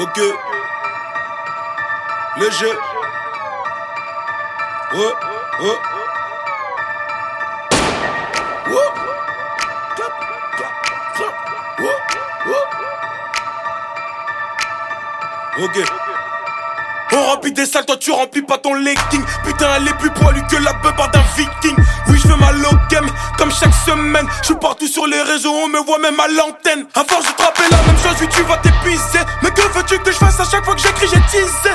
Ok. Le jeu. Ok. On remplit des salles, toi tu remplis pas ton legging. Putain, elle est plus poilue que la beubarde d'un viking. Je suis partout sur les réseaux, on me voit même à l'antenne. Avant, je trappais la même chose, oui, tu vas t'épuiser. Mais que veux-tu que je fasse à chaque fois que j'écris, j'ai teasé.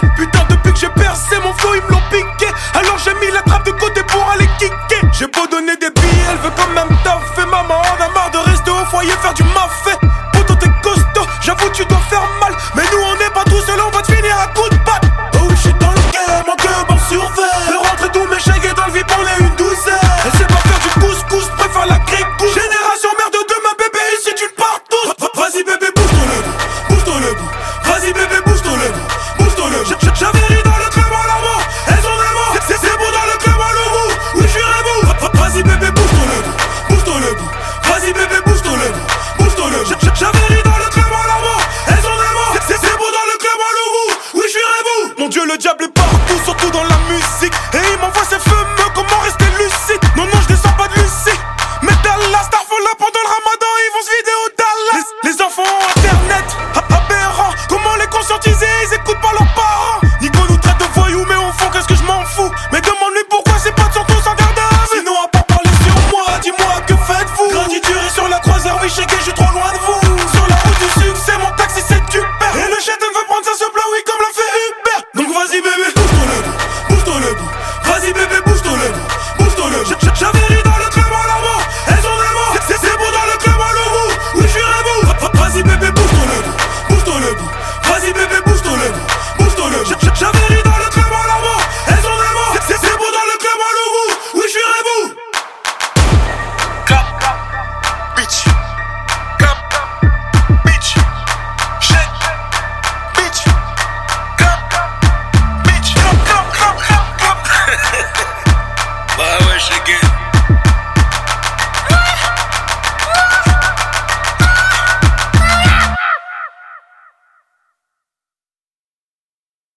Envie chez